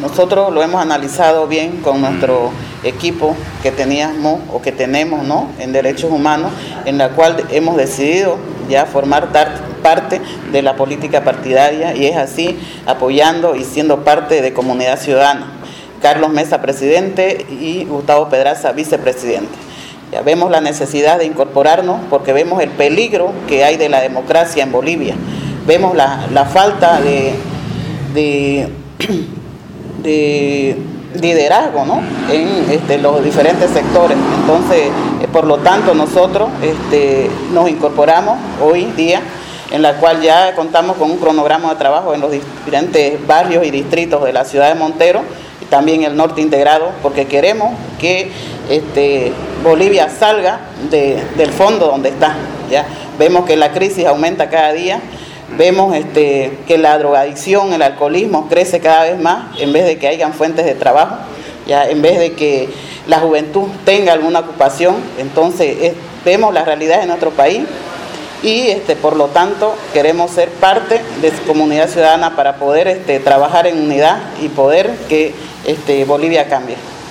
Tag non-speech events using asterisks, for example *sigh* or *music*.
nosotros lo hemos analizado bien con nuestro equipo que teníamos o que tenemos ¿no? en derechos humanos, en la cual hemos decidido ya formar parte de la política partidaria y es así apoyando y siendo parte de comunidad ciudadana. Carlos Mesa, presidente, y Gustavo Pedraza, vicepresidente. Ya vemos la necesidad de incorporarnos porque vemos el peligro que hay de la democracia en Bolivia. Vemos la, falta de, de, *clears throat* liderazgo ¿no? en este, los diferentes sectores. Entonces, eh, por lo tanto, nosotros este, nos incorporamos hoy día en la cual ya contamos con un cronograma de trabajo en los diferentes barrios y distritos de la ciudad de Montero también el norte integrado, porque queremos que este, Bolivia salga del fondo donde está. ¿ya? Vemos que la crisis aumenta cada día, vemos este, que la drogadicción, el alcoholismo crece cada vez más en vez de que hayan fuentes de trabajo, ¿ya? en vez de que la juventud tenga alguna ocupación, entonces vemos la realidad de nuestro país y este, por lo tanto queremos ser parte de su comunidad ciudadana para poder este, trabajar en unidad y poder que este, Bolivia cambie.